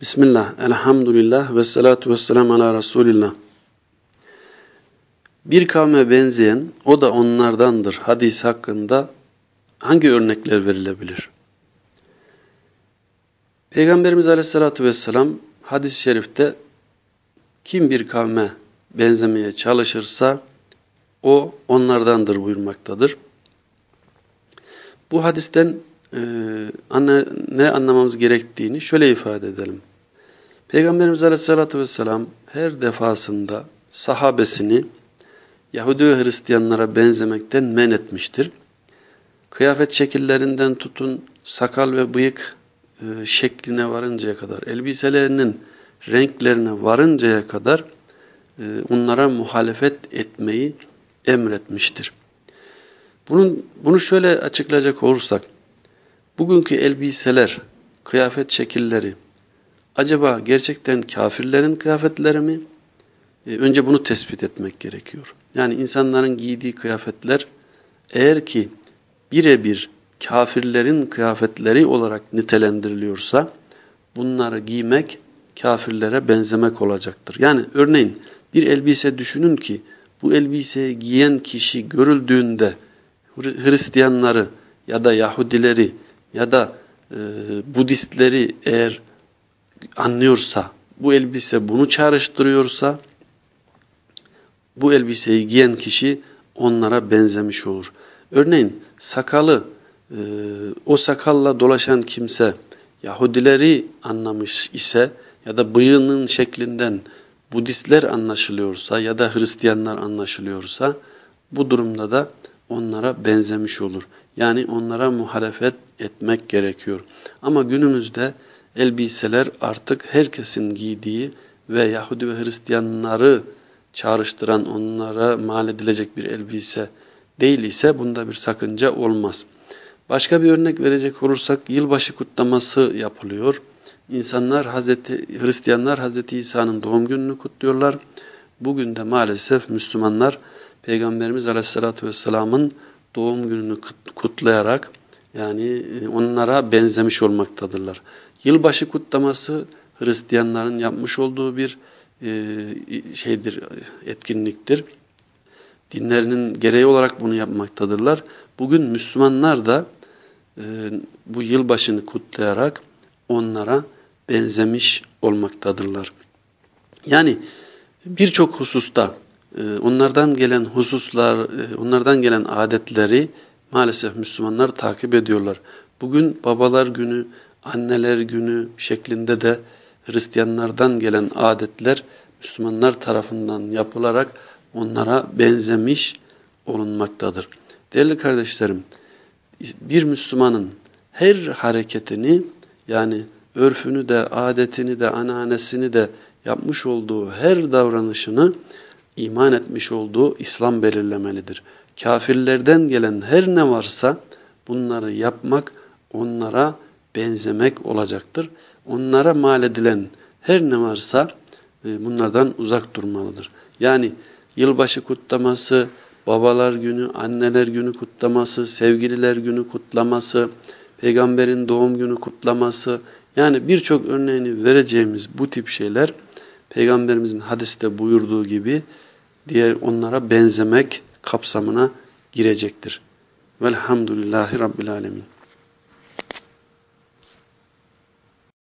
Bismillah, elhamdülillah ve salatu ve selamu ala Resulillah. Bir kavme benzeyen, o da onlardandır hadis hakkında hangi örnekler verilebilir? Peygamberimiz aleyhissalatu vesselam hadis-i şerifte kim bir kavme benzemeye çalışırsa o onlardandır buyurmaktadır. Bu hadisten e, anne, ne anlamamız gerektiğini şöyle ifade edelim. Peygamberimiz Aleyhisselatü Vesselam her defasında sahabesini Yahudi ve Hristiyanlara benzemekten men etmiştir. Kıyafet şekillerinden tutun sakal ve bıyık e, şekline varıncaya kadar, elbiselerinin renklerine varıncaya kadar e, onlara muhalefet etmeyi emretmiştir. Bunun, bunu şöyle açıklayacak olursak, bugünkü elbiseler, kıyafet şekilleri, acaba gerçekten kafirlerin kıyafetleri mi? E, önce bunu tespit etmek gerekiyor. Yani insanların giydiği kıyafetler eğer ki birebir kafirlerin kıyafetleri olarak nitelendiriliyorsa bunları giymek kafirlere benzemek olacaktır. Yani örneğin bir elbise düşünün ki bu elbiseyi giyen kişi görüldüğünde Hristiyanları ya da Yahudileri ya da e, Budistleri eğer anlıyorsa, bu elbise bunu çağrıştırıyorsa bu elbiseyi giyen kişi onlara benzemiş olur. Örneğin sakalı, e, o sakalla dolaşan kimse Yahudileri anlamış ise ya da bıyığının şeklinden Budistler anlaşılıyorsa ya da Hristiyanlar anlaşılıyorsa bu durumda da onlara benzemiş olur. Yani onlara muhalefet etmek gerekiyor. Ama günümüzde elbiseler artık herkesin giydiği ve Yahudi ve Hristiyanları çağrıştıran onlara mal edilecek bir elbise değil ise bunda bir sakınca olmaz. Başka bir örnek verecek olursak yılbaşı kutlaması yapılıyor. İnsanlar Hazreti Hristiyanlar Hazreti İsa'nın doğum gününü kutluyorlar. Bugün de maalesef Müslümanlar Peygamberimiz Aleyhisselatü Vesselam'ın doğum gününü kutlayarak yani e, onlara benzemiş olmaktadırlar. Yılbaşı kutlaması Hristiyanların yapmış olduğu bir e, şeydir, etkinliktir. Dinlerinin gereği olarak bunu yapmaktadırlar. Bugün Müslümanlar da e, bu yılbaşını kutlayarak onlara benzemiş olmaktadırlar. Yani birçok hususta onlardan gelen hususlar, e, onlardan gelen adetleri maalesef Müslümanlar takip ediyorlar. Bugün babalar günü, anneler günü şeklinde de Hristiyanlardan gelen adetler Müslümanlar tarafından yapılarak onlara benzemiş olunmaktadır. Değerli kardeşlerim, bir Müslümanın her hareketini yani örfünü de, adetini de, ananesini de yapmış olduğu her davranışını iman etmiş olduğu İslam belirlemelidir. Kafirlerden gelen her ne varsa bunları yapmak onlara benzemek olacaktır. Onlara mal edilen her ne varsa e, bunlardan uzak durmalıdır. Yani yılbaşı kutlaması, babalar günü, anneler günü kutlaması, sevgililer günü kutlaması, peygamberin doğum günü kutlaması, yani birçok örneğini vereceğimiz bu tip şeyler peygamberimizin hadiste buyurduğu gibi diğer onlara benzemek kapsamına girecektir. Velhamdülillahi Rabbil Alemin.